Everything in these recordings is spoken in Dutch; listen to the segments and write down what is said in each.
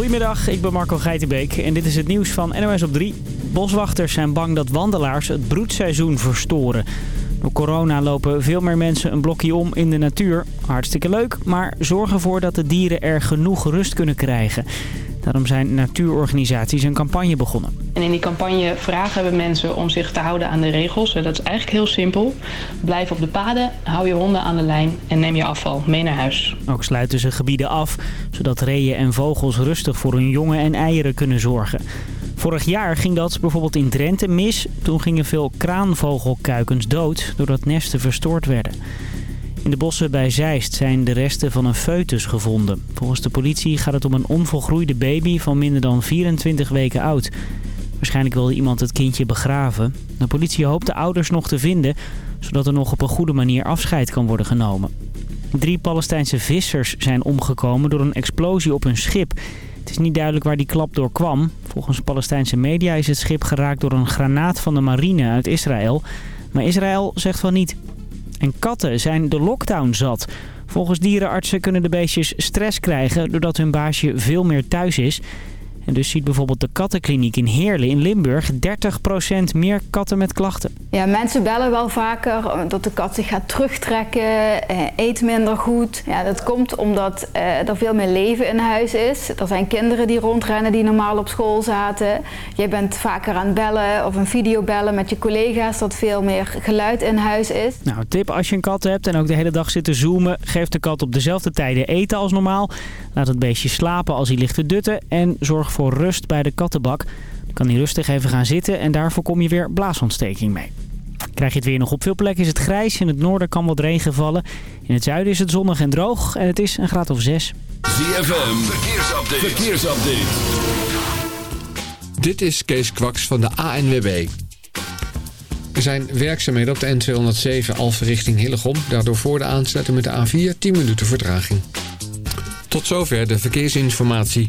Goedemiddag, ik ben Marco Geitenbeek en dit is het nieuws van NOS op 3. Boswachters zijn bang dat wandelaars het broedseizoen verstoren. Door corona lopen veel meer mensen een blokje om in de natuur. Hartstikke leuk, maar zorg ervoor dat de dieren er genoeg rust kunnen krijgen. Daarom zijn natuurorganisaties een campagne begonnen. En in die campagne vragen we mensen om zich te houden aan de regels. Dat is eigenlijk heel simpel. Blijf op de paden, hou je honden aan de lijn en neem je afval mee naar huis. Ook sluiten ze gebieden af, zodat reeën en vogels rustig voor hun jongen en eieren kunnen zorgen. Vorig jaar ging dat bijvoorbeeld in Drenthe mis. Toen gingen veel kraanvogelkuikens dood doordat nesten verstoord werden. In de bossen bij Zeist zijn de resten van een foetus gevonden. Volgens de politie gaat het om een onvolgroeide baby van minder dan 24 weken oud. Waarschijnlijk wilde iemand het kindje begraven. De politie hoopt de ouders nog te vinden, zodat er nog op een goede manier afscheid kan worden genomen. Drie Palestijnse vissers zijn omgekomen door een explosie op hun schip. Het is niet duidelijk waar die klap door kwam. Volgens Palestijnse media is het schip geraakt door een granaat van de marine uit Israël. Maar Israël zegt van niet. En katten zijn de lockdown zat. Volgens dierenartsen kunnen de beestjes stress krijgen doordat hun baasje veel meer thuis is. En dus ziet bijvoorbeeld de kattenkliniek in Heerlen in Limburg 30% meer katten met klachten. Ja, mensen bellen wel vaker dat de kat zich gaat terugtrekken, eh, eet minder goed. Ja, dat komt omdat eh, er veel meer leven in huis is. Er zijn kinderen die rondrennen die normaal op school zaten. Je bent vaker aan het bellen of een video bellen met je collega's dat veel meer geluid in huis is. Nou, tip als je een kat hebt en ook de hele dag zit te zoomen. Geef de kat op dezelfde tijden eten als normaal. Laat het beestje slapen als hij ligt te dutten en zorg voor rust bij de kattenbak. Dan kan hij rustig even gaan zitten en daar voorkom je weer blaasontsteking mee. Krijg je het weer nog op veel plekken is het grijs. In het noorden kan wat regen vallen. In het zuiden is het zonnig en droog en het is een graad of 6. ZFM, verkeersupdate. verkeersupdate. Dit is Kees Kwaks van de ANWB. Er zijn werkzaamheden op de N207 Alphen richting Hillegom. Daardoor voor de aansluiting met de A4 10 minuten vertraging. Tot zover de verkeersinformatie.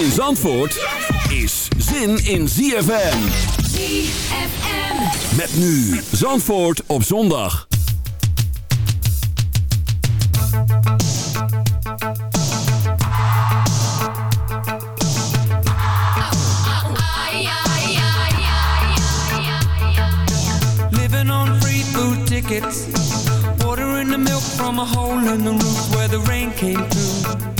In Zandvoort is zin in ZFM. ZFM. Met nu Zandvoort op zondag. Living on free food tickets. Water in the milk from a hole in the roof where the rain came through.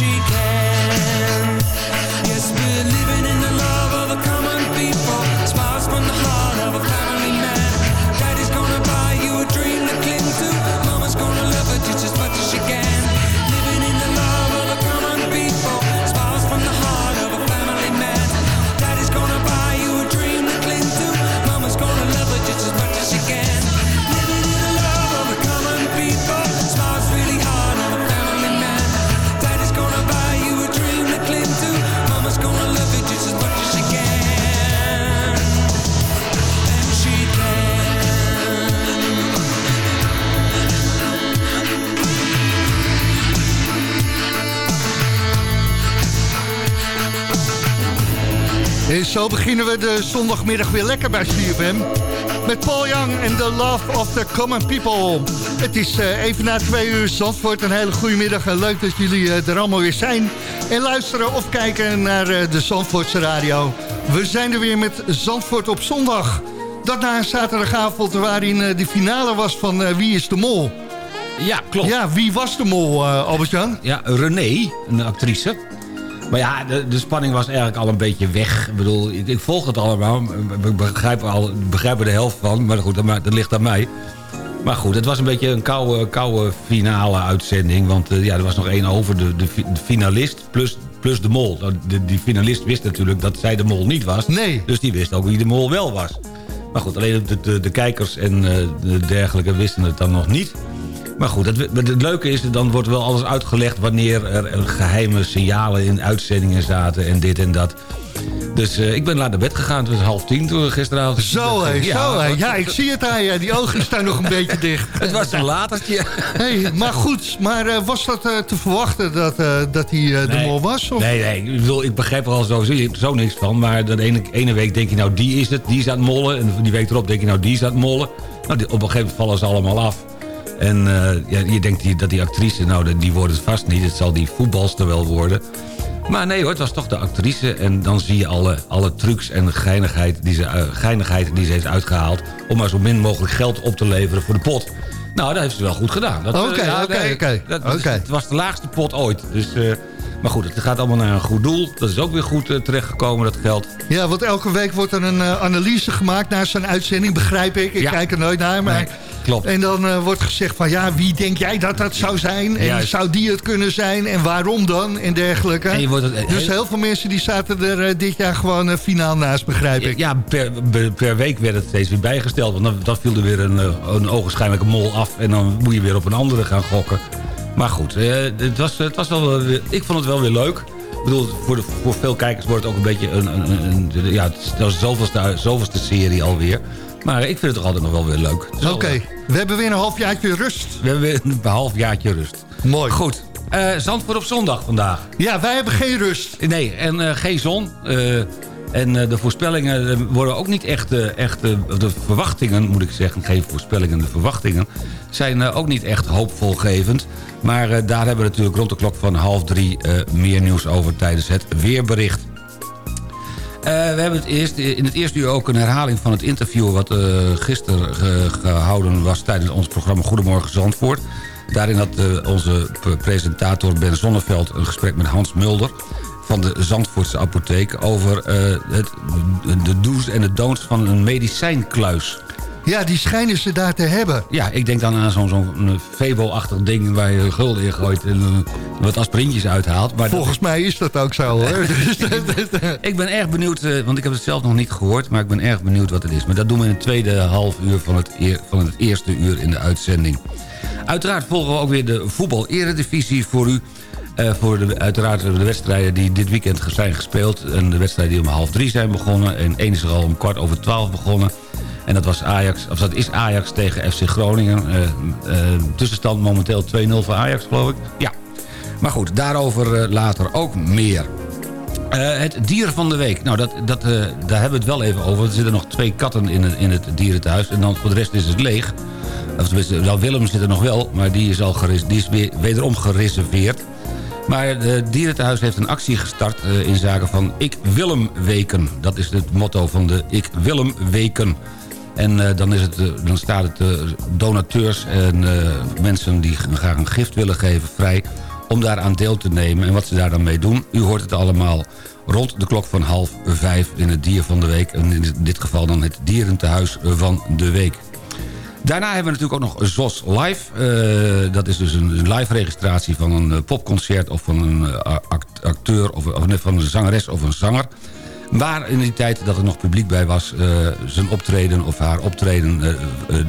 She can. En zo beginnen we de zondagmiddag weer lekker bij CFM. Met Paul Young en The Love of the Common People. Het is eh, even na twee uur Zandvoort. Een hele goede middag en leuk dat jullie eh, er allemaal weer zijn. En luisteren of kijken naar eh, de Zandvoortse radio. We zijn er weer met Zandvoort op zondag. Dat na een zaterdagavond waarin de finale was van Wie is de Mol. Ja, klopt. Ja, wie was de mol, eh, Albert-Jan? Ja, René, een actrice. Maar ja, de, de spanning was eigenlijk al een beetje weg. Ik bedoel, ik, ik volg het allemaal. Ik begrijp, al, begrijp er de helft van. Maar goed, dat, ligt aan mij. Maar goed, het was een beetje een koude, koude finale uitzending. Want eh, ja, er was nog één over, de, de, fi- de finalist plus, plus de mol. De, die finalist wist natuurlijk dat zij de mol niet was. Nee. Dus die wist ook wie de mol wel was. Maar goed, alleen de, de, de kijkers en eh, de dergelijke wisten het dan nog niet. Maar goed, het, het leuke is, dan wordt wel alles uitgelegd... wanneer er eh, geheime signalen in uitzendingen zaten en dit en dat. Dus eh, ik ben laat naar bed gegaan. Het was half tien toen gisteravond. Zo, hé, zo, hé. Ja, ik zie het aan je. Die ogen staan nog een beetje dicht. Het was een latertje. Hey, maar goed, maar eh, was dat eh, te verwachten dat, dat hij de Nee. mol was? Of? Nee, nee, ik, bedoel, ik begrijp er al sowieso zo niks van. Maar de ene, ene week denk je, nou die is het, die is aan het mollen. En die week erop denk je, nou die is aan het mollen. Nou, op een gegeven moment vallen ze allemaal af. En eh, ja, je denkt die, dat die actrice, nou die- die wordt het vast niet. Het zal die voetbalster wel worden. Maar nee hoor, het was toch de actrice. En dan zie je alle, alle trucs en geinigheid die, ze, eh, geinigheid die ze heeft uitgehaald... om maar zo min mogelijk geld op te leveren voor de pot. Nou, dat heeft ze wel goed gedaan. Eh, Oké, oké, oké. Het was de laagste pot ooit. Dus, maar goed, het gaat allemaal naar een goed doel. Dat is ook weer goed terechtgekomen, dat geld. Ja, want elke week wordt er een analyse gemaakt na zijn uitzending, begrijp ik. Ik Ja. kijk er nooit naar, maar... Nee, klopt. En dan eh, wordt gezegd van, ja, wie denk jij dat dat zou zijn? En Juist. zou die het kunnen zijn? En waarom dan? En dergelijke. En je wordt het- dus heel veel mensen die zaten er eh, dit jaar gewoon eh, finaal naast, begrijp ik. Ja, per, per- week werd het steeds weer bijgesteld. Want dan, dan viel er weer een, een ogenschijnlijke mol af. En dan moet je weer op een andere gaan gokken. Maar goed, het, was, het was wel, ik vond het wel weer leuk. Ik bedoel, voor, de, voor veel kijkers wordt het ook een beetje een... een, ja, dat is de zoveelste, zoveelste serie alweer. Maar ik vind het toch altijd nog wel weer leuk. Oké, we hebben weer een halfjaartje rust. We hebben weer een halfjaartje rust. Mooi. Goed, eh, Zandvoort op zondag vandaag. Ja, wij hebben geen rust. Nee, en eh, geen zon. Eh, en eh, de voorspellingen eh, worden ook niet echt... eh, echt eh, de verwachtingen, moet ik zeggen. Geen voorspellingen, de verwachtingen... zijn eh, ook niet echt hoopvolgevend. Maar eh, daar hebben we natuurlijk rond de klok van half drie... eh, meer nieuws over tijdens het weerbericht. Eh, we hebben het eerst, in het eerste uur ook een herhaling van het interview... wat eh, gisteren ge- gehouden was tijdens ons programma Goedemorgen Zandvoort. Daarin had eh, onze presentator Ben Zonneveld een gesprek met Hans Mulder... van de Zandvoortse apotheek over eh, het, de do's en de don'ts van een medicijnkluis. Ja, die schijnen ze daar te hebben. Ja, ik denk dan aan zo'n zo'n Febo-achtig ding waar je gulden in gooit... en eh, wat aspirintjes uithaalt. Maar dat- Volgens mij is dat ook zo, hoor. Ik ben erg benieuwd, eh, want ik heb het zelf nog niet gehoord... maar ik ben erg benieuwd wat het is. Maar dat doen we in het tweede half uur van het, eer- van het eerste uur in de uitzending. Uiteraard volgen we ook weer de voetbal-eredivisie voor u. Eh, voor de, uiteraard de wedstrijden die dit weekend zijn gespeeld. En de wedstrijden die om half drie zijn begonnen. En één is er al om kwart over twaalf begonnen. En dat, was Ajax, of dat is Ajax tegen FC Groningen. Eh, eh, tussenstand momenteel 2-0 voor Ajax, geloof ik. Ja. Maar goed, daarover later ook meer. Het dier van de week. Nou, dat, dat, daar hebben we het wel even over. Er zitten nog twee katten in het, in het dierenthuis. En dan voor de rest is het leeg. Of tenminste, wel, Willem zit er nog wel. Maar die is, al die is weer, wederom gereserveerd. Maar het dierentehuis heeft een actie gestart eh, in zaken van Ik Willem Weken. Dat is het motto van de Ik Willem Weken. En eh, dan, is het, eh, dan staat het eh, donateurs en eh, mensen die graag een gift willen geven vrij... om daaraan deel te nemen. En wat ze daar dan mee doen, u hoort het allemaal rond de klok van half vijf in het dier van de week. En in dit geval dan het dierentehuis van de week. Daarna hebben we natuurlijk ook nog ZOS Live. Eh, dat is dus een live registratie van een eh, popconcert... of van een eh, act- acteur of, van een zangeres of een zanger. Waar in die tijd dat er nog publiek bij was... zijn optreden of haar optreden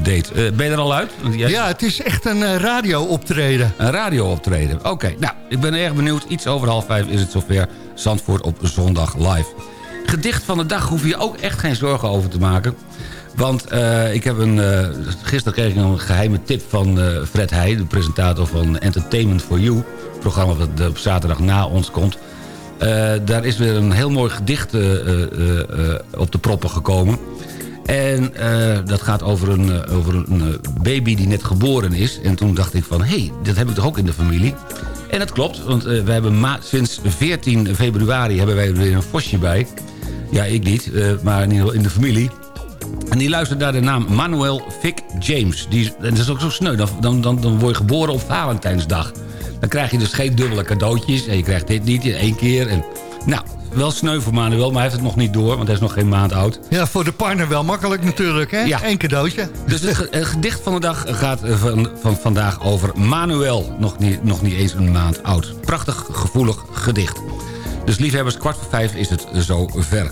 deed. Ben je er al uit? Jij- Ja, het is echt een radio-optreden. Een radio-optreden. Oké, nou, ik ben erg benieuwd. Iets over half vijf is het zover. Zandvoort op zondag live. Gedicht van de dag hoef je ook echt geen zorgen over te maken. Want eh, ik heb een, eh, gisteren kreeg ik een geheime tip van eh, Fred Heij... de presentator van Entertainment for You. Het programma dat op zaterdag na ons komt. Daar is weer een heel mooi gedicht op de proppen gekomen. En dat gaat over een, over een baby die net geboren is. En toen dacht ik van, hé, hey, dat heb ik toch ook in de familie? En dat klopt, want we hebben sinds 14 februari hebben wij er weer een vosje bij. Ja, ik niet, maar in ieder geval in de familie. En die luistert naar de naam Manuel Vic James. Die, en dat is ook zo sneu. Dan, dan, dan, word je geboren op Valentijnsdag. Dan krijg je dus geen dubbele cadeautjes. En je krijgt dit niet in één keer. En, nou, wel sneu voor Manuel, maar hij heeft het nog niet door. Want hij is nog geen maand oud. Ja, voor de partner wel makkelijk natuurlijk, hè? Ja. Eén cadeautje. Dus het gedicht van de dag gaat eh, van, van vandaag over Manuel. Nog niet, nog niet eens een maand oud. Prachtig, gevoelig gedicht. Dus liefhebbers, kwart voor vijf is het zo ver.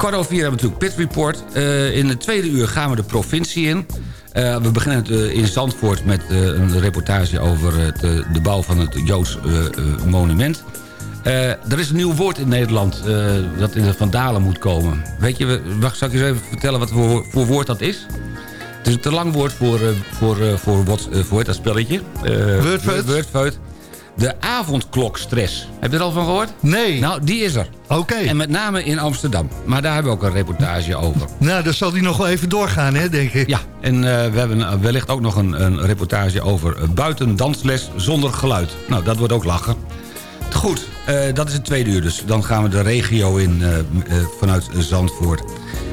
Kwart over vier hebben we natuurlijk Pit Report. Eh, in het tweede uur gaan we de provincie in. Eh, we beginnen het, eh, in Zandvoort met een reportage over het, de bouw van het Joods monument. Er is een nieuw woord in Nederland dat in de Vandalen moet komen. Weet je, we- wacht, zal ik eens even vertellen wat voor, voor woord dat is? Het is een te lang woord voor, voor, voor, wat, voor dat spelletje. Wordfeut. Wordfeut. De avondklokstress. Heb je er al van gehoord? Nee. Nou, die is er. Oké. En met name in Amsterdam. Maar daar hebben we ook een reportage over. Nou, dan zal die nog wel even doorgaan, hè, denk ik. Ja, en eh, we hebben eh, wellicht ook nog een, een reportage over eh, buiten dansles zonder geluid. Nou, dat wordt ook lachen. Goed, eh, dat is het tweede uur dus. Dan gaan we de regio in eh, eh, vanuit Zandvoort.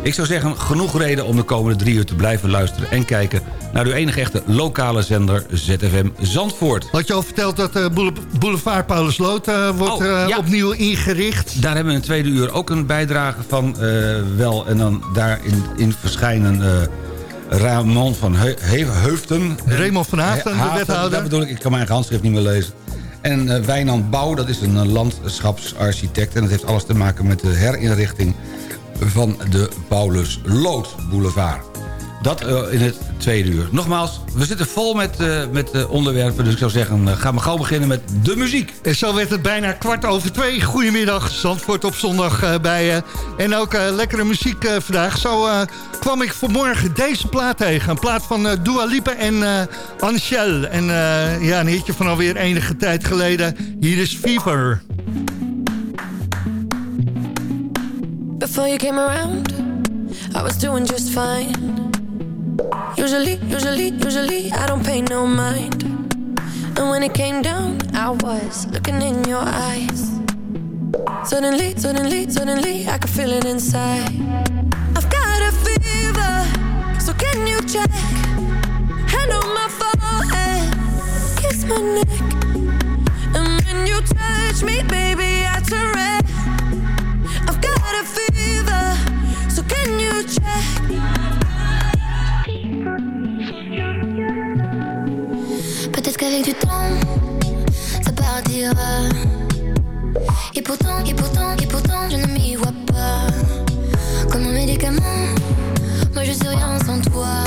Ik zou zeggen, genoeg reden om de komende drie uur te blijven luisteren... en kijken naar uw enige echte lokale zender ZFM Zandvoort. Had je al verteld dat de boule- boulevard Paulusloot wordt Oh, ja. opnieuw ingericht? Daar hebben we in het tweede uur ook een bijdrage van wel. En dan daarin in verschijnen Ramon van Heu- Heu- Heuften. Raymond van Haafden, de wethouder. Dat bedoel ik, ik kan mijn handschrift niet meer lezen. En eh, Wijnand Bouw, dat is een eh, landschapsarchitect. En dat heeft alles te maken met de herinrichting van de Paulus Lood Boulevard. Dat eh, in het tweede uur. Nogmaals, we zitten vol met, eh, met eh, onderwerpen. Dus ik zou zeggen, uh, gaan we gauw beginnen met de muziek. En zo werd het bijna kwart over twee. Goedemiddag, Zandvoort op zondag eh, bij je. En ook eh, lekkere muziek eh, vandaag. Zo eh, kwam ik vanmorgen deze plaat tegen. Een plaat van eh, Dua Lipa en eh Anshel. En eh, ja, een hitje van alweer enige tijd geleden. Hier is Fever. Before you came around, I was doing just fine. Usually, usually, usually, I don't pay no mind. And when it came down, I was looking in your eyes. Suddenly, suddenly, suddenly, I could feel it inside. I've got a fever, so can you check? Hand on my forehead, kiss my neck. And when you touch me, baby, I turn red. I've got a fever, so can you check? Qu'avec du temps, ça partira. Et pourtant, et pourtant, et pourtant, je ne m'y vois pas. Comme un médicament, moi je suis rien sans toi.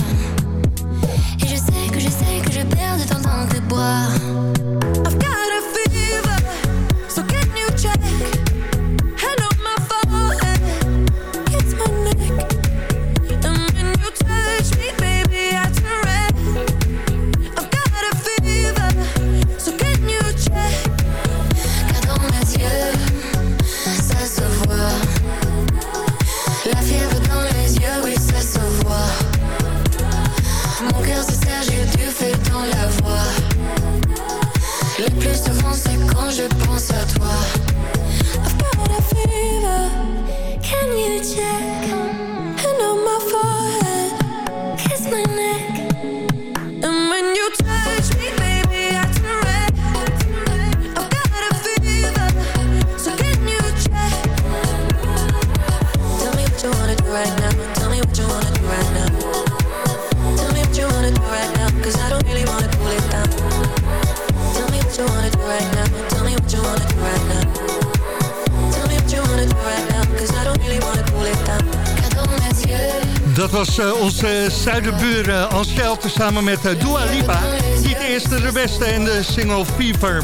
Zuiderbuur uh, samen met uh, Dua Lipa. Niet de eerste, de beste en de single Fever.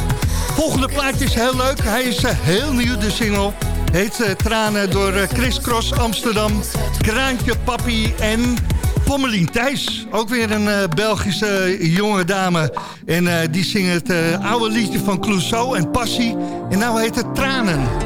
Volgende plaatje is heel leuk. Hij is heel nieuw, de single. Heet Tranen door Chris Cross Amsterdam. Kraantje Papi en Pommelien Thijs. Ook weer een Belgische jonge dame. En die zingt het oude liedje van Clouseau en Passie. En nou heet het Tranen.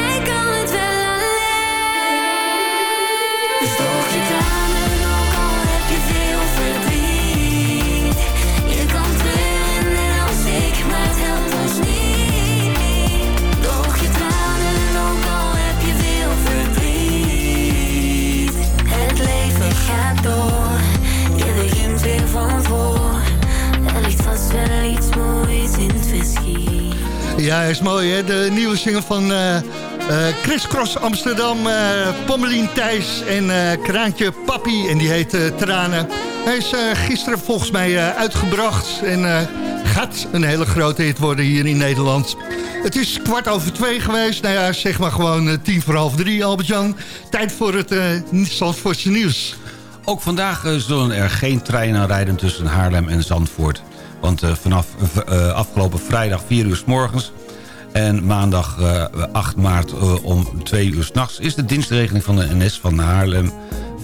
mooi, hè? De nieuwe single van uh, uh, Chris Cross Amsterdam, uh, Pommelien Thijs en Kraantje Papi. En die heet Tranen. Hij is gisteren volgens mij uitgebracht en gaat een hele grote hit worden hier in Nederland. Het is kwart over twee geweest. Nou ja, zeg maar gewoon tien voor half drie, Albert-Jan. Tijd voor het Zandvoortse nieuws. Ook vandaag zullen er geen treinen rijden tussen Haarlem en Zandvoort. Want vanaf afgelopen vrijdag 4 uur s morgens en maandag 8 eh, maart eh, om 2 uur s'nachts... is de dienstregeling van de NS van, Haarlem,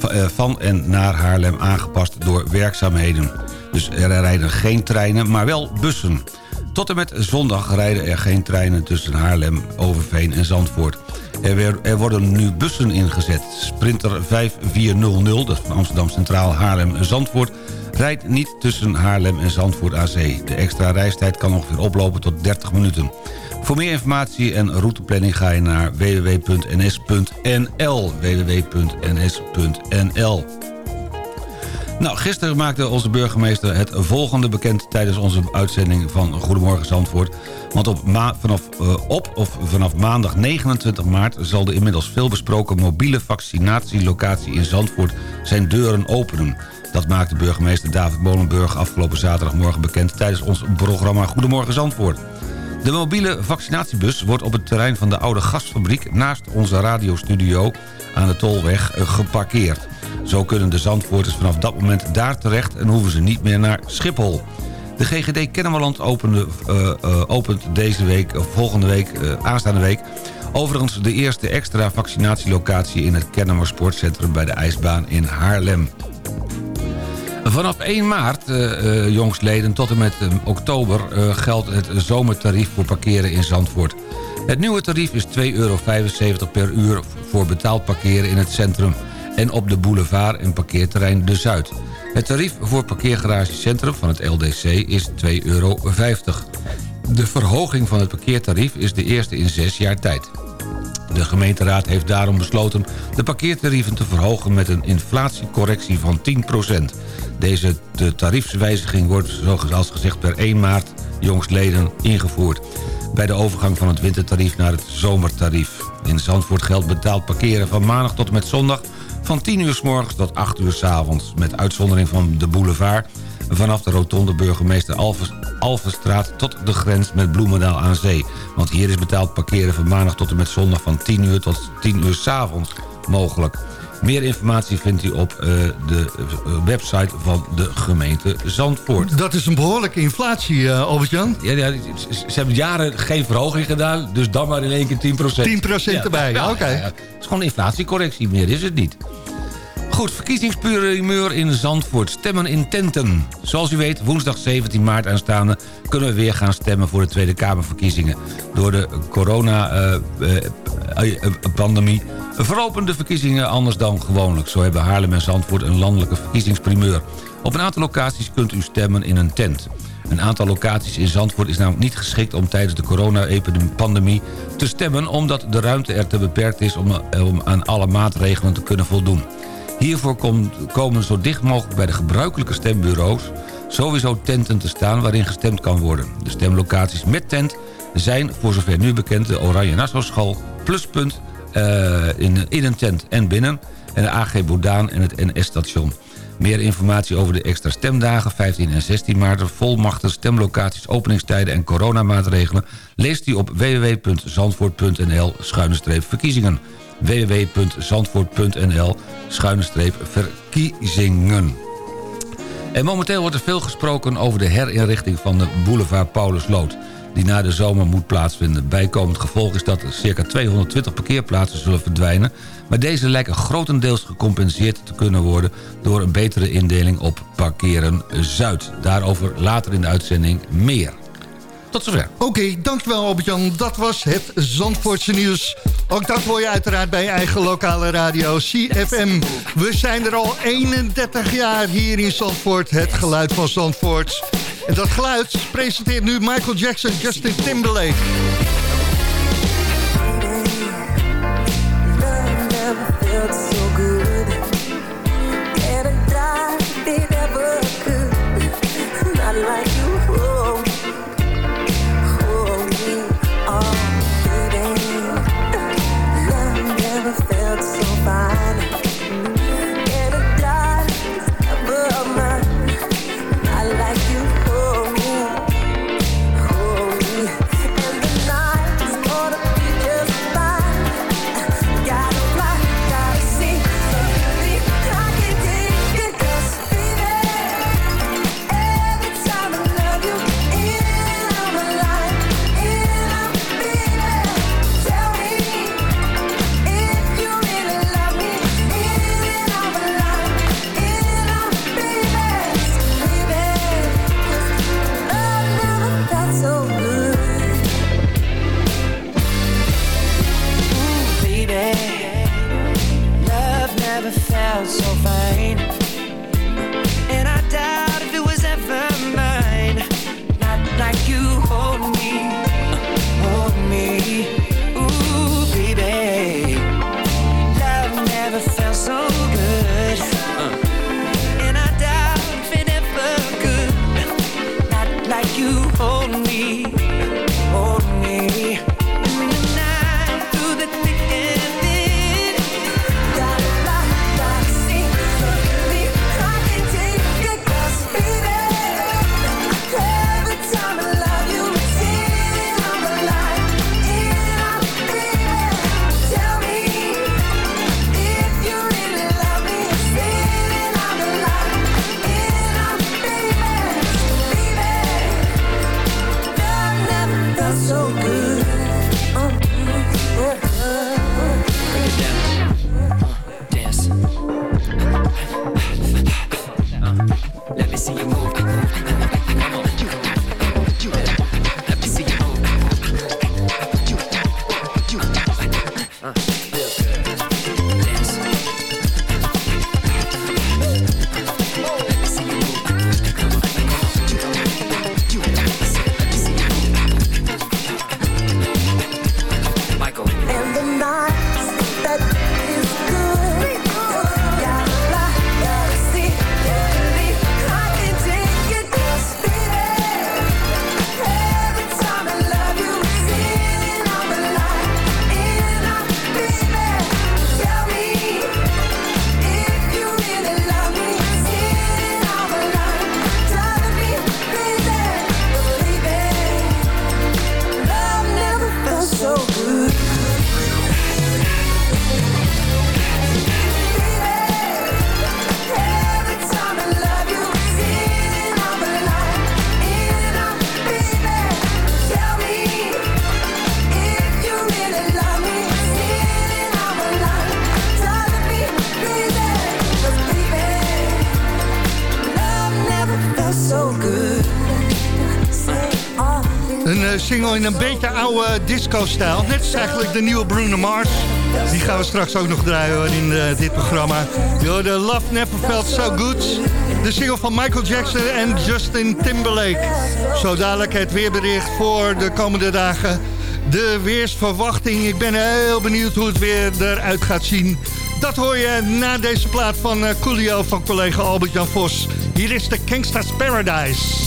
eh, van en naar Haarlem aangepast door werkzaamheden. Dus er rijden geen treinen, maar wel bussen. Tot en met zondag rijden er geen treinen tussen Haarlem, Overveen en Zandvoort. Er, er, worden nu bussen ingezet. Sprinter 5400, dat van Amsterdam Centraal, Haarlem en Zandvoort... rijdt niet tussen Haarlem en Zandvoort AC. De extra reistijd kan ongeveer oplopen tot 30 minuten. Voor meer informatie en routeplanning ga je naar www.ns.nl. www.ns.nl nou, gisteren maakte onze burgemeester het volgende bekend... tijdens onze uitzending van Goedemorgen Zandvoort. Want op, vanaf, uh, op of vanaf maandag 29 maart... zal de inmiddels veelbesproken mobiele vaccinatielocatie in Zandvoort... zijn deuren openen. Dat maakte burgemeester David Molenburg afgelopen zaterdagmorgen bekend... tijdens ons programma Goedemorgen Zandvoort. De mobiele vaccinatiebus wordt op het terrein van de oude gasfabriek... naast onze radiostudio aan de Tolweg eh, geparkeerd. Zo kunnen de Zandvoorters vanaf dat moment daar terecht... en hoeven ze niet meer naar Schiphol. De GGD Kennemerland opende, eh, eh, opent deze week, of volgende week, eh, aanstaande week... overigens de eerste extra vaccinatielocatie in het Kennemer Sportcentrum... bij de ijsbaan in Haarlem. Vanaf 1 maart, jongsleden, tot en met oktober... geldt het zomertarief voor parkeren in Zandvoort. Het nieuwe tarief is 2,75 euro per uur voor betaald parkeren in het centrum... en op de boulevard en parkeerterrein De Zuid. Het tarief voor parkeergaragecentrum van het LDC is 2,50 euro. De verhoging van het parkeertarief is de eerste in zes jaar tijd. De gemeenteraad heeft daarom besloten de parkeertarieven te verhogen met een inflatiecorrectie van 10%. Deze de tariefswijziging wordt zoals gezegd per 1 maart jongstleden ingevoerd. Bij de overgang van het wintertarief naar het zomertarief. In Zandvoort geldt betaald parkeren van maandag tot en met zondag van 10 uur s morgens tot 8 uur s avonds. Met uitzondering van de boulevard vanaf de rotonde burgemeester Alvenstraat... tot de grens met Bloemendaal aan zee. Want hier is betaald parkeren van maandag tot en met zondag... van 10 uur tot 10 uur s avonds mogelijk. Meer informatie vindt u op uh, de uh, website van de gemeente Zandvoort. Dat is een behoorlijke inflatie, uh, Albert-Jan. Ja, ja, ze hebben jaren geen verhoging gedaan, dus dan maar in één keer 10% 10 ja, erbij, ja, oké. Okay. Het is gewoon inflatiecorrectie, meer is het niet. Goed, verkiezingsprimeur in Zandvoort. Stemmen in tenten. Zoals u weet, woensdag 17 maart aanstaande... kunnen we weer gaan stemmen voor de Tweede Kamerverkiezingen. Door de corona-pandemie uh, uh, verlopen de verkiezingen anders dan gewoonlijk. Zo hebben Haarlem en Zandvoort een landelijke verkiezingsprimeur. Op een aantal locaties kunt u stemmen in een tent. Een aantal locaties in Zandvoort is namelijk niet geschikt om tijdens de corona-pandemie te stemmen... omdat de ruimte er te beperkt is om aan alle maatregelen te kunnen voldoen. Hiervoor komen zo dicht mogelijk bij de gebruikelijke stembureaus... sowieso tenten te staan waarin gestemd kan worden. De stemlocaties met tent zijn voor zover nu bekend... de Oranje Nassau School, Pluspunt uh, in, in een tent en binnen... en de AG Bodaan en het NS-station. Meer informatie over de extra stemdagen 15 en 16 maart... volmachten, stemlocaties, openingstijden en coronamaatregelen... leest u op www.zandvoort.nl-verkiezingen www.zandvoort.nl verkiezingen. En momenteel wordt er veel gesproken over de herinrichting van de boulevard Paulus Lood die na de zomer moet plaatsvinden. Bijkomend gevolg is dat er circa 220 parkeerplaatsen zullen verdwijnen... maar deze lijken grotendeels gecompenseerd te kunnen worden... door een betere indeling op Parkeren Zuid. Daarover later in de uitzending meer. Tot zover. Oké, dankjewel Albert-Jan. Dat was het Zandvoortse nieuws. Ook dat hoor je uiteraard bij je eigen lokale radio CFM. We zijn er al 31 jaar hier in Zandvoort. Het geluid van Zandvoort. En dat geluid presenteert nu Michael Jackson, Justin Timberlake. In een beetje oude disco-stijl. Net is eigenlijk de nieuwe Bruno Mars. Die gaan we straks ook nog draaien in eh, dit programma. Yo, de Love Never Felt So Good. De single van Michael Jackson en Justin Timberlake. Zo dadelijk het weerbericht voor de komende dagen. De weersverwachting. Ik ben heel benieuwd hoe het weer eruit gaat zien. Dat hoor je na deze plaat van uh, Coolio van collega Albert-Jan Vos. Hier is de Gangsta's Paradise.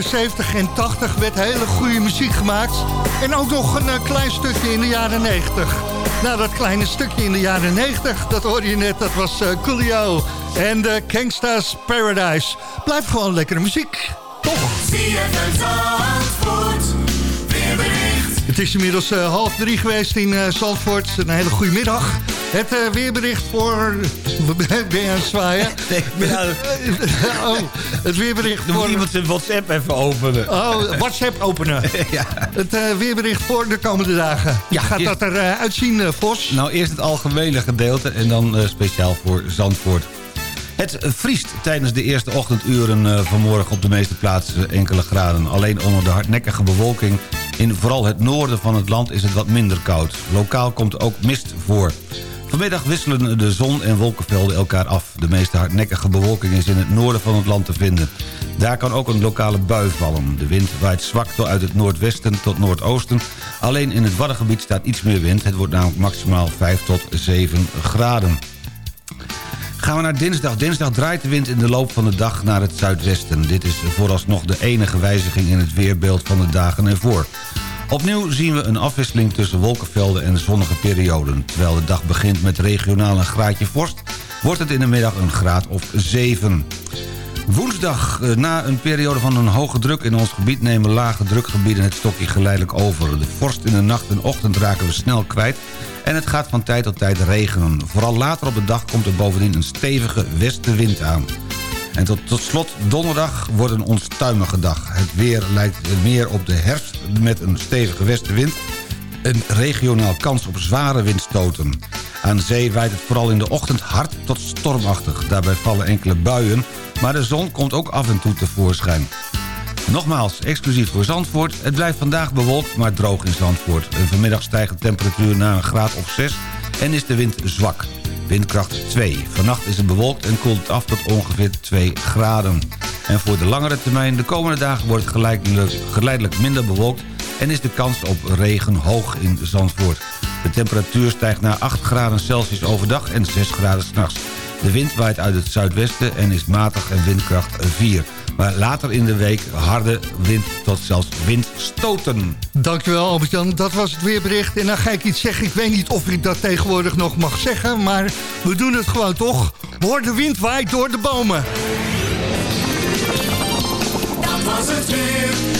jaren 70 en 80 werd hele goede muziek gemaakt. En ook nog een eh, klein stukje in de jaren 90. Nou, dat kleine stukje in de jaren 90, dat hoorde je net, dat was eh, Coolio. En de Gangsta's Paradise. Blijft gewoon lekkere muziek. Toch? Het is inmiddels eh, half drie geweest in Zandvoort. Een hele goede middag. Het eh, weerbericht voor... Ben je aan het zwaaien? Nee, oh, het weerbericht Dan moet voor... iemand zijn WhatsApp even openen. Oh, WhatsApp openen. ja. Het eh, weerbericht voor de komende dagen. Ja, Gaat eerst- dat eruit uitzien, eh, Vos? Nou, eerst het algemene gedeelte en dan speciaal voor Zandvoort. Het vriest tijdens de eerste ochtenduren vanmorgen op de meeste plaatsen enkele graden. Alleen onder de hardnekkige bewolking in vooral het noorden van het land is het wat minder koud. Lokaal komt ook mist voor. Vanmiddag wisselen de zon en wolkenvelden elkaar af. De meeste hardnekkige bewolking is in het noorden van het land te vinden. Daar kan ook een lokale bui vallen. De wind waait zwak tot uit het noordwesten tot noordoosten. Alleen in het Waddengebied staat iets meer wind. Het wordt namelijk maximaal 5 tot 7 graden. Gaan we naar dinsdag. Dinsdag draait de wind in de loop van de dag naar het zuidwesten. Dit is vooralsnog de enige wijziging in het weerbeeld van de dagen ervoor. Opnieuw zien we een afwisseling tussen wolkenvelden en zonnige perioden. Terwijl de dag begint met regionaal een graadje vorst... wordt het in de middag een graad of 7. Woensdag, eh, na een periode van een hoge druk in ons gebied... nemen lage drukgebieden het stokje geleidelijk over. De vorst in de nacht en ochtend raken we snel kwijt... en het gaat van tijd tot tijd regenen. Vooral later op de dag komt er bovendien een stevige westenwind aan. En tot, tot slot, donderdag wordt een onstuimige dag. Het weer lijkt meer op de herfst met een stevige westenwind... een regionaal kans op zware windstoten. Aan zee waait het vooral in de ochtend hard tot stormachtig. Daarbij vallen enkele buien, maar de zon komt ook af en toe tevoorschijn. Nogmaals, exclusief voor Zandvoort. Het blijft vandaag bewolkt, maar droog in Zandvoort. Vanmiddag stijgt de temperatuur naar een graad of 6 en is de wind zwak. Windkracht 2. Vannacht is het bewolkt en koelt af tot ongeveer 2 graden. En voor de langere termijn, de komende dagen wordt het geleidelijk, geleidelijk minder bewolkt... en is de kans op regen hoog in Zandvoort. De temperatuur stijgt naar 8 graden Celsius overdag en 6 graden s'nachts. De wind waait uit het zuidwesten en is matig en windkracht 4. Maar later in de week harde wind tot zelfs windstoten. Dankjewel Albert-Jan, dat was het weerbericht. En dan ga ik iets zeggen, ik weet niet of ik dat tegenwoordig nog mag zeggen... maar we doen het gewoon toch. Hoor de wind waait door de bomen. Dat was het weer.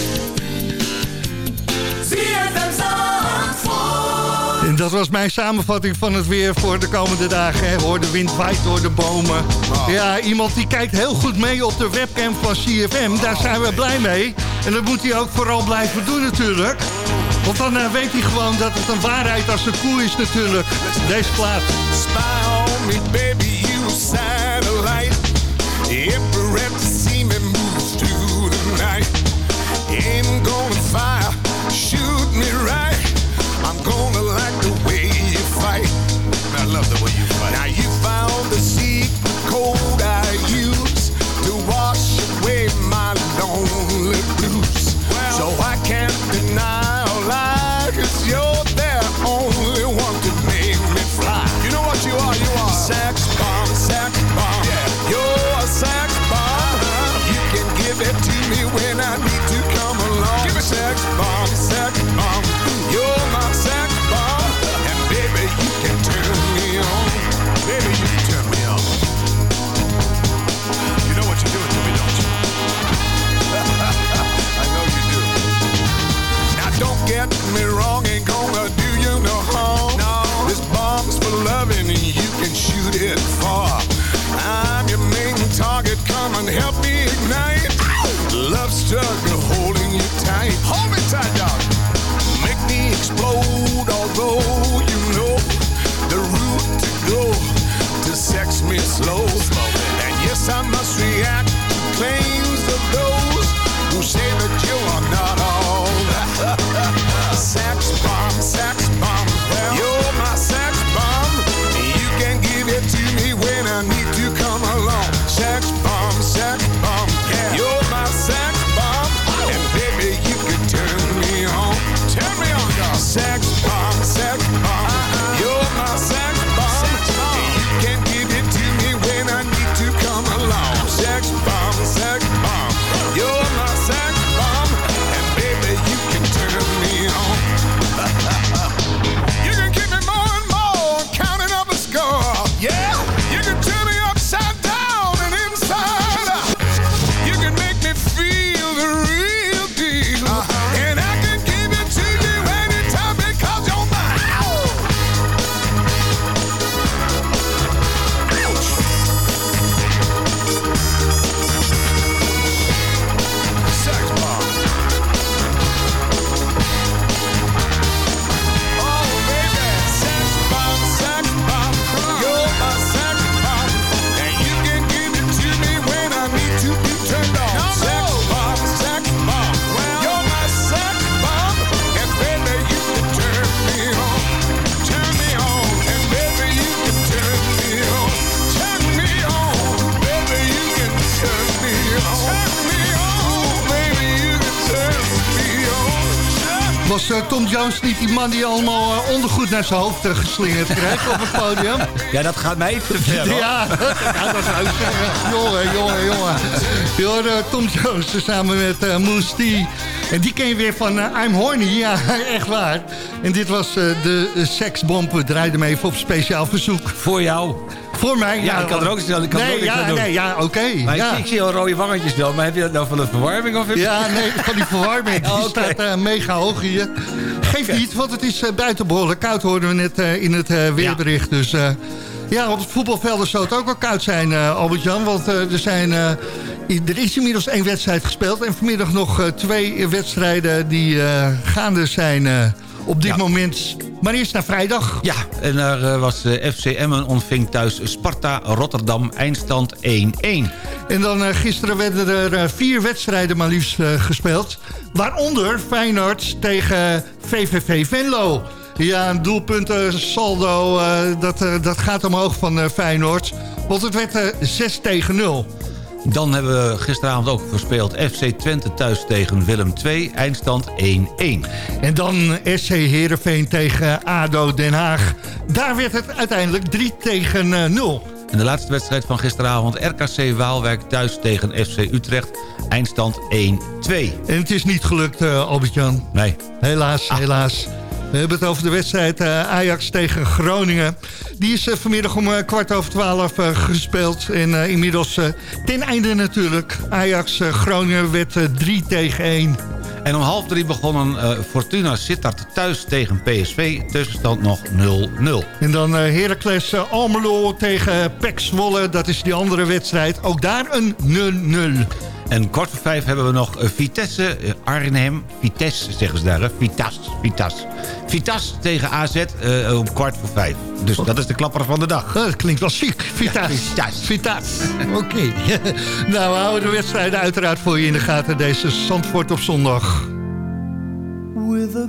Dat was mijn samenvatting van het weer voor de komende dagen. Hè. Hoor de wind waait door de bomen. Ja, iemand die kijkt heel goed mee op de webcam van CFM. Daar zijn we blij mee. En dat moet hij ook vooral blijven doen natuurlijk. Want dan eh, weet hij gewoon dat het een waarheid als een koe is natuurlijk. Deze plaat. Spy on me, baby, Love Was eh, Tom Jones niet die man die allemaal eh, ondergoed naar zijn hoofd eh, geslingerd krijgt op het podium? Ja, dat gaat mij te ver. Ja, dat. Jongen, jongen, jongen. Tom Jones samen met uh, Moose En die ken je weer van I'm Horny. Ja, echt waar. En dit was de seksbomb. We draaiden hem even op speciaal verzoek. Voor jou. Voor mij? Ja, ik kan er ook snel. Ik kan er nee, ook ja, doen. nee, ja, oké. Maar ja. ik, ik zie al rode wangetjes wel. Maar heb je dat nou van de verwarming? Of je- Ja, nee, van die verwarming. Die staat eh, mega hoog hier. Geeft niet, want het is uh, buiten behoorlijk koud, hoorden we net eh, in het weerbericht. Dus ja, op het voetbalvelden zou het ook wel koud zijn, Albert-Jan. Want er, zijn, er is inmiddels één wedstrijd gespeeld. En vanmiddag nog twee wedstrijden die gaande zijn op dit Ja. moment. Maar eerst naar vrijdag. Ja, en daar eh, was eh, FC Emmen ontving thuis Sparta Rotterdam eindstand 1-1. En dan eh, gisteren werden er vier wedstrijden maar liefst gespeeld. Waaronder Feyenoord tegen VVV Venlo. Ja, een doelpunten saldo, dat, dat gaat omhoog van Feyenoord. Want het werd eh, 6 tegen 0. Dan hebben we gisteravond ook verspeeld FC Twente thuis tegen Willem 2, eindstand 1-1. En dan SC Heerenveen tegen ADO Den Haag. Daar werd het uiteindelijk 3 tegen eh, 0. En de laatste wedstrijd van gisteravond RKC Waalwijk thuis tegen FC Utrecht, eindstand 1-2. En het is niet gelukt, eh, Albert-Jan. Nee. Helaas, helaas. We hebben het over de wedstrijd eh, Ajax tegen Groningen. Die is eh, vanmiddag om eh, kwart over twaalf gespeeld. En inmiddels ten einde natuurlijk. Ajax-Groningen werd eh, 3 tegen 1. En om half drie begonnen eh, Fortuna Sittard thuis tegen PSV, tussenstand nog 0-0. En dan eh, Heracles Almelo tegen PEC Zwolle. Dat is die andere wedstrijd. Ook daar een 0-0. En kwart voor vijf hebben we nog Vitesse, Arnhem. Vitesse zeggen ze daar, hè? Vitas, Vitas. Vitas tegen AZ eh, om kwart voor vijf. Dus dat is de klapper van de dag. Dat klinkt wel chic. Vitas. Vitas. Vitas. Oké. nou, we houden de wedstrijden uiteraard voor je in de gaten. Deze Zandvoort op zondag. With a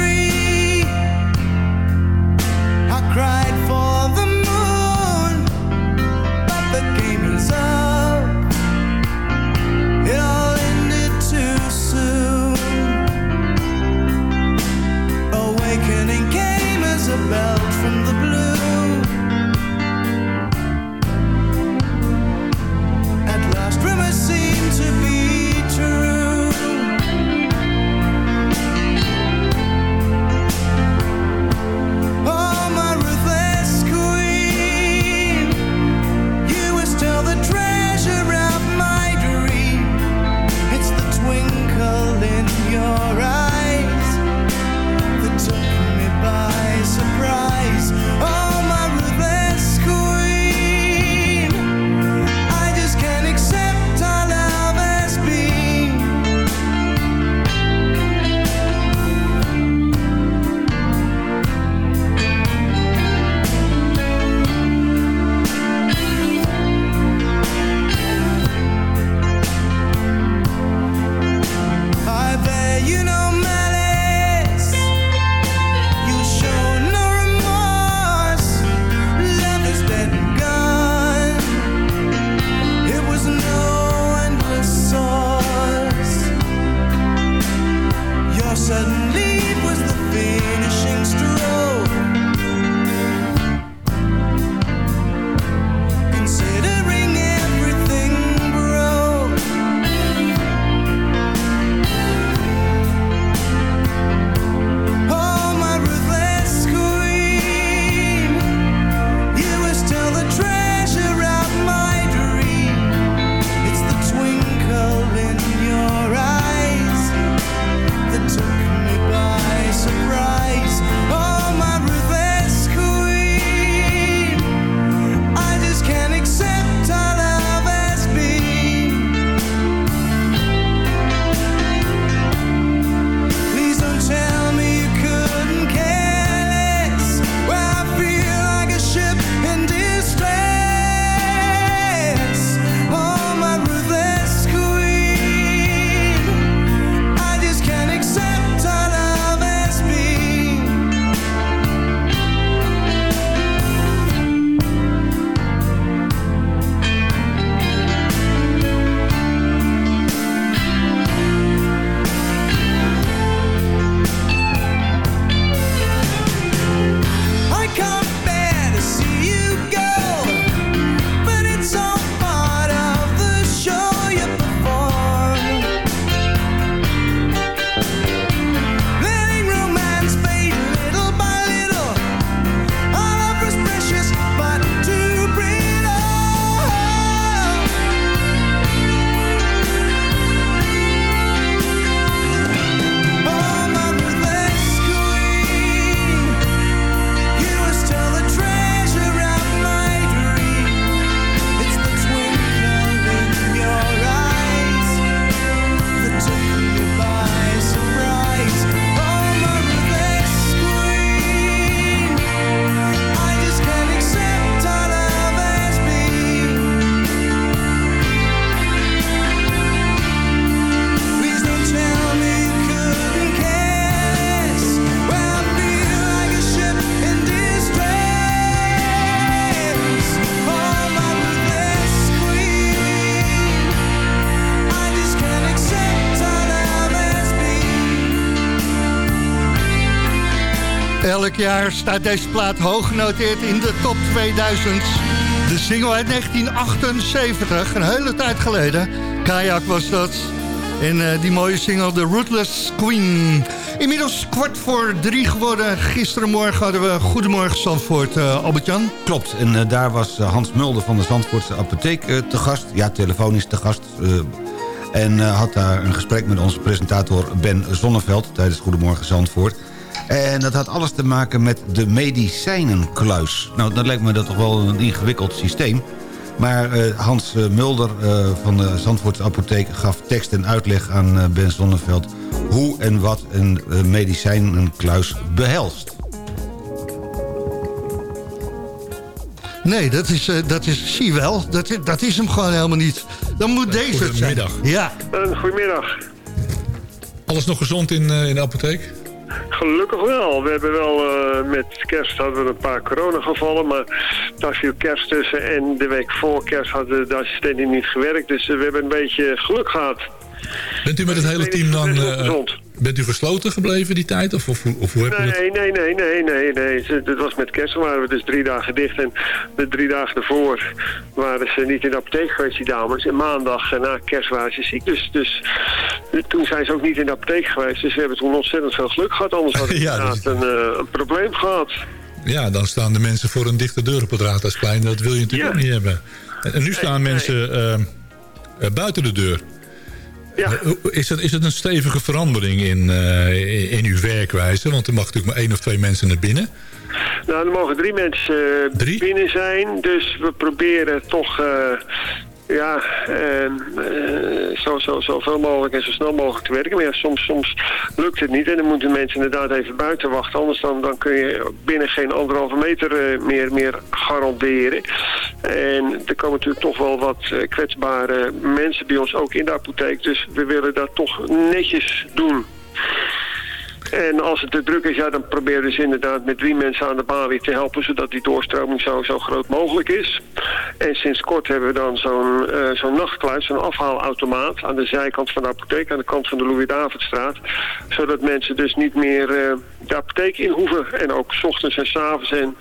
elk jaar staat deze plaat hoog genoteerd in de top 2000. De single uit 1978, een hele tijd geleden. Kayak was dat. En uh, die mooie single, The Rootless Queen. Inmiddels kwart voor drie geworden. Gisterenmorgen hadden we Goedemorgen Zandvoort, uh, Albert-Jan. Klopt, en uh, daar was Hans Mulder van de Zandvoortse apotheek te gast. Ja, telefonisch te gast. en had daar een gesprek met onze presentator Ben Zonneveld... tijdens Goedemorgen Zandvoort. En dat had alles te maken met de medicijnenkluis. Nou, dat lijkt me dat toch wel een ingewikkeld systeem... Maar uh, Hans uh, Mulder uh, van de Zandvoortse apotheek gaf tekst en uitleg aan Ben Zonneveld... hoe en wat een medicijnenkluis behelst. Nee, dat is, dat is, zie je wel, dat, dat is hem gewoon helemaal niet. Dan moet deze het zijn. Goedemiddag. Ja. goedemiddag. Alles nog gezond in, in de apotheek? Gelukkig wel. We hebben wel uh, met kerst hadden we een paar coronagevallen, maar daar viel kerst tussen. En de week voor kerst hadden de assistenten niet gewerkt, dus uh, we hebben een beetje geluk gehad. Bent u met het hele team dan... Uh, bent u gesloten gebleven die tijd? Of, of, of hoe heb nee, je nee, nee, nee, nee, nee. Het was met kerst waren we dus drie dagen dicht. En de drie dagen ervoor waren ze niet in de apotheek geweest, die dames. En maandag na kerst waren ze ziek. Dus, dus toen zijn ze ook niet in de apotheek geweest. Dus we hebben toen ontzettend veel geluk gehad. Anders hadden we ja, inderdaad dus... een, uh, een probleem gehad. Ja, dan staan de mensen voor een dichte deur op het Raadhuisplein. Dat wil je natuurlijk ja. ook niet hebben. En, en nu staan nee, mensen nee. Uh, buiten de deur. Ja. Is, het, is het een stevige verandering in, uh, in uw werkwijze? Want er mag natuurlijk maar één of twee mensen naar binnen. Nou, er mogen drie mensen drie? binnen zijn. Dus we proberen toch... Uh, ja, uh, zo, zo, zo veel mogelijk en zo snel mogelijk te werken. Maar ja, soms, soms lukt het niet en dan moeten mensen inderdaad even buiten wachten. Anders dan, dan kun je binnen geen anderhalve meter uh, meer, meer garanderen. En er komen natuurlijk toch wel wat uh, kwetsbare mensen bij ons ook in de apotheek. Dus we willen dat toch netjes doen. En als het te druk is, ja, dan proberen we ze inderdaad met drie mensen aan de balie te helpen... zodat die doorstroming zo, zo groot mogelijk is. En sinds kort hebben we dan zo'n uh, zo'n nachtkluis, zo'n afhaalautomaat... aan de zijkant van de apotheek, aan de kant van de Louis-Davidstraat. Zodat mensen dus niet meer uh, de apotheek in hoeven. En ook s ochtends en s avonds en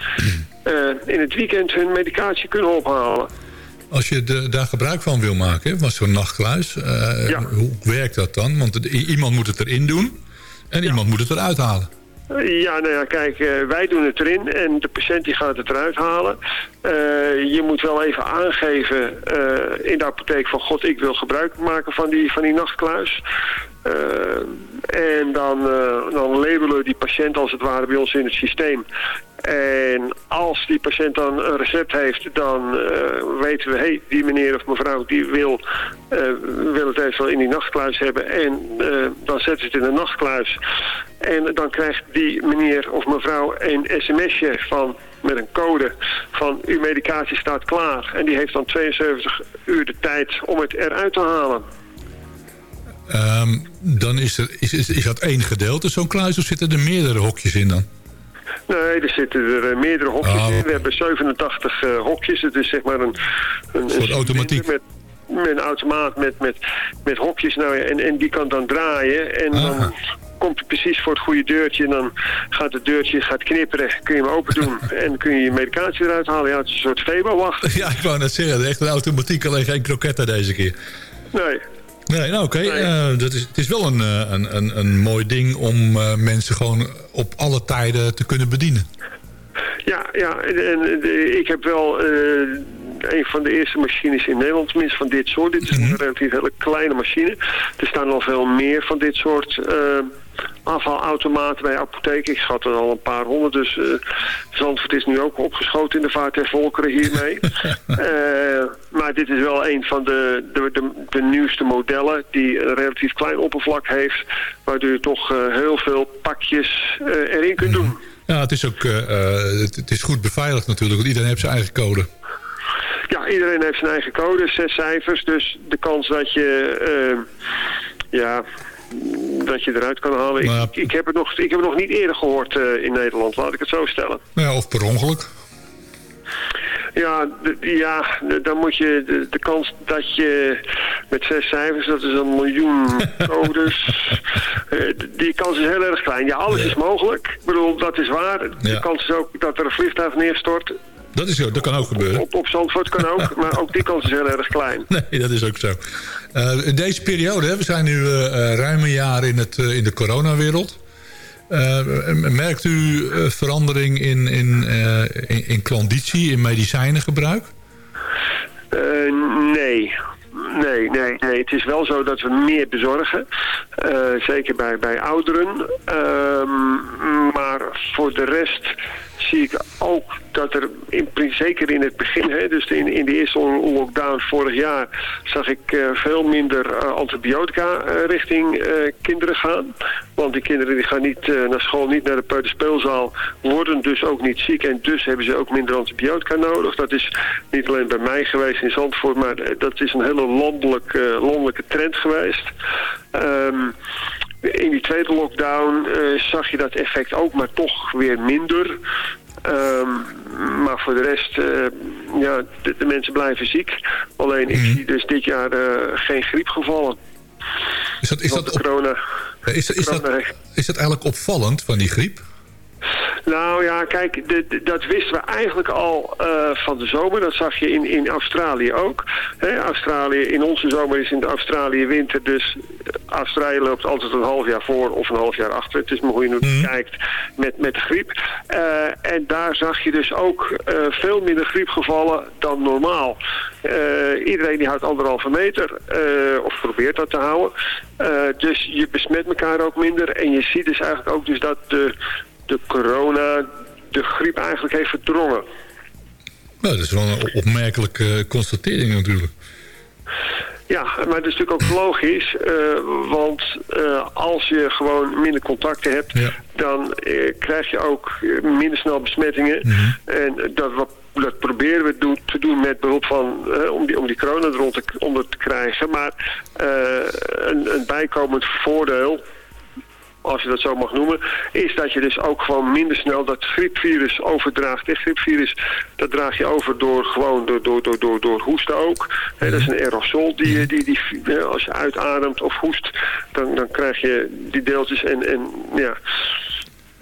uh, in het weekend hun medicatie kunnen ophalen. Als je de, daar gebruik van wil maken, van zo'n nachtkluis... ja. hoe werkt dat dan? Want iemand moet het erin doen... En iemand moet het eruit halen. Ja, nou ja, kijk, uh, wij doen het erin en de patiënt die gaat het eruit halen. Uh, je moet wel even aangeven uh, in de apotheek van... God, ik wil gebruik maken van die, van die nachtkluis. En dan, dan labelen we die patiënt als het ware bij ons in het systeem. En als die patiënt dan een recept heeft, dan uh, weten we... hé, hey, die meneer of mevrouw die wil, uh, wil het even in die nachtkluis hebben. En dan zetten ze het in de nachtkluis. En dan krijgt die meneer of mevrouw een sms'je van met een code van uw medicatie staat klaar. En die heeft dan 72 uur de tijd om het eruit te halen. Um, dan is, er, is, is, is dat één gedeelte, zo'n kluis, of zitten er meerdere hokjes in dan? Nee, er zitten er meerdere hokjes oh. in. We hebben 87 uh, hokjes. Het is zeg maar een... Een, soort automatiek. Met, met een automaat met, met, met hokjes. Nou ja, en, en die kan dan draaien. En ah. dan komt hij precies voor het goede deurtje. En dan gaat het deurtje gaat knipperen. Kun je hem open doen. en kun je je medicatie eruit halen. Ja, het is een soort Febo-wacht. Ja, ik wou net zeggen. Echt een automatiek. Alleen geen kroketten deze keer. Nee. Nee, nou oké. Okay. Uh, dat is, het is wel een, een, een, een mooi ding om uh, mensen gewoon op alle tijden te kunnen bedienen. Ja, ja en, en de, ik heb wel uh, een van de eerste machines in Nederland, tenminste van dit soort. Dit is mm -hmm. een relatief hele kleine machine. Er staan al veel meer van dit soort afvalautomaten bij apotheken. Ik schat er al een paar honderd, dus uh, Zandvoort is nu ook opgeschoten in de vaart der volkeren hiermee. uh, maar dit is wel een van de, de, de, de, nieuwste modellen die een relatief klein oppervlak heeft, waardoor je toch uh, heel veel pakjes erin kunt doen. Ja, het is ook het, het is goed beveiligd natuurlijk, want iedereen heeft zijn eigen code. Ja, iedereen heeft zijn eigen code, zes cijfers. Dus de kans dat je ja, dat je eruit kan halen. Ik, ik, heb het nog, ik heb het nog niet eerder gehoord uh, in Nederland, laat ik het zo stellen. Ja, of per ongeluk. Ja, ja dan moet je de, de, kans dat je met zes cijfers, dat is een miljoen codes. Eh, die kans is heel erg klein. Ja, alles is mogelijk. Ik bedoel, dat is waar. De Ja. kans is ook dat er een vliegtuig neerstort. Dat, is, zo, dat kan ook gebeuren. Op, op Zandvoort kan ook, maar ook die kans is heel erg klein. Nee, dat is ook zo. Eh, in deze periode, we zijn nu eh, ruim een jaar in, het, in de coronawereld. Merkt u verandering in, in, in, in klanditie, in medicijnengebruik? Nee. Nee, nee, nee. Het is wel zo dat we meer bezorgen. Zeker bij, bij ouderen. Ehm, maar voor de rest zie ik ook dat er, in, zeker in het begin, hè, dus in, in de eerste lockdown vorig jaar, zag ik eh, veel minder eh, antibiotica eh, richting kinderen gaan. Want die kinderen die gaan niet naar school, niet naar de peuterspeelzaal, worden dus ook niet ziek en dus hebben ze ook minder antibiotica nodig. Dat is niet alleen bij mij geweest in Zandvoort, maar dat is een hele landelijk, eh, landelijke trend geweest. Ehm, in die tweede lockdown eh, zag je dat effect ook, maar toch weer minder. Ehm, maar voor de rest, eh, ja, de, de mensen blijven ziek. Alleen ik zie dus dit jaar eh, geen griepgevallen. Is dat, is dat, corona... is, dat, is, dat, is dat eigenlijk opvallend van die griep? Nou ja, kijk, de- de- dat wisten we eigenlijk al eh, van de zomer. Dat zag je in, in Australië ook. Hè, Australië, in onze zomer is in de Australië winter. Dus Australië loopt altijd een half jaar voor of een half jaar achter. Het is maar hoe je het kijkt met, met de griep. Eh, en daar zag je dus ook eh, veel minder griepgevallen dan normaal. Iedereen die houdt anderhalve meter. of probeert dat te houden. Dus je besmet elkaar ook minder. En je ziet dus eigenlijk ook dus dat de de corona de griep eigenlijk heeft verdrongen. Nou, dat is wel een opmerkelijke constatering natuurlijk. Ja, maar dat is natuurlijk ook logisch, eh, want eh, als je gewoon minder contacten hebt, dan eh, krijg je ook eh, minder snel besmettingen. En dat, wat, dat proberen we doen, te doen met behulp van, eh, om, die, om die corona eronder te, onder te krijgen. Maar eh, een, een bijkomend voordeel, als je dat zo mag noemen, is dat je dus ook gewoon minder snel dat griepvirus overdraagt. Dit griepvirus, dat draag je over door gewoon door, door, door, door, door hoesten ook. Dat is een aerosol die, je- die, die, als je uitademt of hoest, dan, dan krijg je die deeltjes en, en ja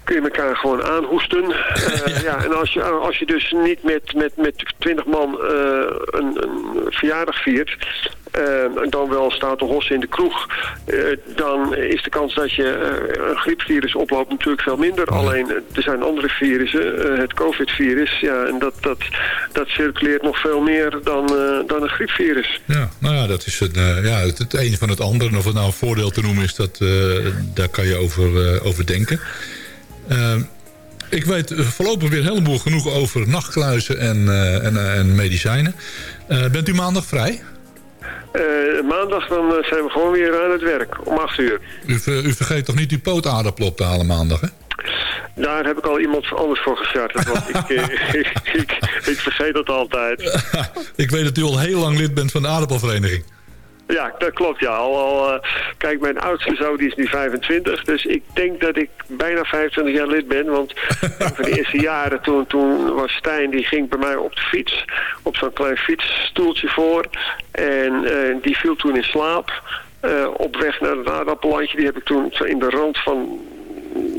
kun je elkaar gewoon aanhoesten. Eh, ja. en als je, als je dus niet met, met, met 20 man eh, een, een verjaardag viert... en dan wel staat de hossen in de kroeg... eh, dan is de kans dat je eh, een griepvirus oploopt natuurlijk veel minder. Alleen, er zijn andere virussen. het covid-virus, ja, en dat, dat, dat circuleert nog veel meer dan, dan een griepvirus. Ja, nou ja, dat is een, ja, het, het een van het andere. En of het nou een voordeel te noemen is, dat, daar kan je over, over denken. Ik weet voorlopig weer helemaal genoeg over nachtkluizen en, en, en medicijnen. Bent u maandag vrij? Eh, maandag dan eh, zijn we gewoon weer aan het werk, om 8 uur. U, ver- u vergeet toch niet uw pootaardappel op te halen maandag, hè? Daar heb ik al iemand anders voor gecharterd, want ik, eh, ik, ik, ik vergeet dat altijd. ik weet dat u al heel lang lid bent van de aardappelvereniging. Ja, dat klopt, ja. Al, al, eh, kijk, mijn oudste zoon die is nu 25, dus ik denk dat ik bijna 25 jaar lid ben. Want van de eerste jaren toen, toen was Stijn, die ging bij mij op de fiets, op zo'n klein fietsstoeltje voor. En eh, die viel toen in slaap. Eh, op weg naar het aardappellandje, die heb ik toen in de rand van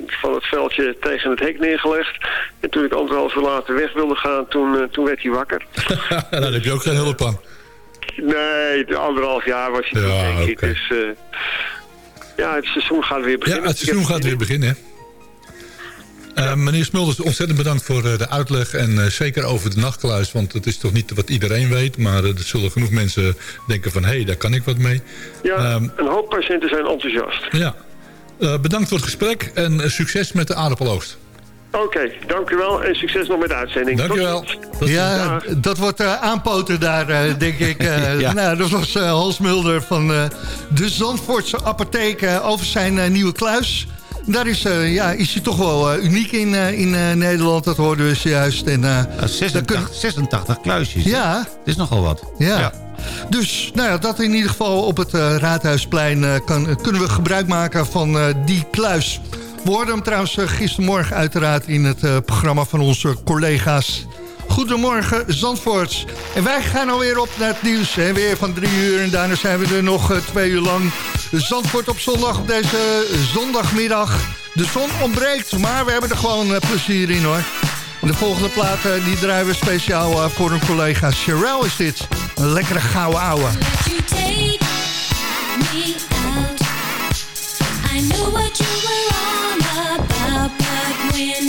van het veldje tegen het hek neergelegd. En toen ik anderhalf uur later weg wilde gaan, toen, toen werd hij wakker. Daar heb je ook geen hulp aan. Nee, de anderhalf jaar was hij toen, denk ik. Dus, eh, ja, het seizoen gaat weer beginnen. Ja, het seizoen gaat weer beginnen. hè? Eh, meneer Smulders, ontzettend bedankt voor eh, de uitleg. En zeker over de nachtkluis, want het is toch niet wat iedereen weet. Maar er zullen genoeg mensen denken van... hé, hey, daar kan ik wat mee. Ja, Ehm, een hoop patiënten zijn enthousiast. ja. Bedankt voor het gesprek en succes met de aardappeloogst. Oké, dank u wel en succes nog met de uitzending. Dank u Tot wel. Ja, dat wordt eh, aanpoten daar, eh, denk ik. Eh, Nou, dat was eh, Hans Mulder van eh, de Zandvoortse apotheek over zijn eh, nieuwe kluis. Daar is, eh, ja, is hij toch wel eh, uniek in, eh, in eh, Nederland, dat hoorden we zojuist. En, eh, 86, 86 kluisjes. Ja. Het is nogal wat. Ja. Dus nou ja, dat in ieder geval op het eh, Raadhuisplein eh, kan, kunnen we gebruik maken van eh, die kluis. We hem trouwens eh, gistermorgen uiteraard in het eh, programma van onze collega's Goedemorgen Zandvoort. En wij gaan alweer op naar het nieuws. En weer van drie uur en daarna zijn we er nog twee uur lang. Zandvoort op zondag op deze zondagmiddag. De zon ontbreekt, maar we hebben er gewoon plezier in hoor. De volgende plaat die draaien we speciaal voor een collega. Sherelle is dit. Een lekkere gouden ouwe. I know what you win.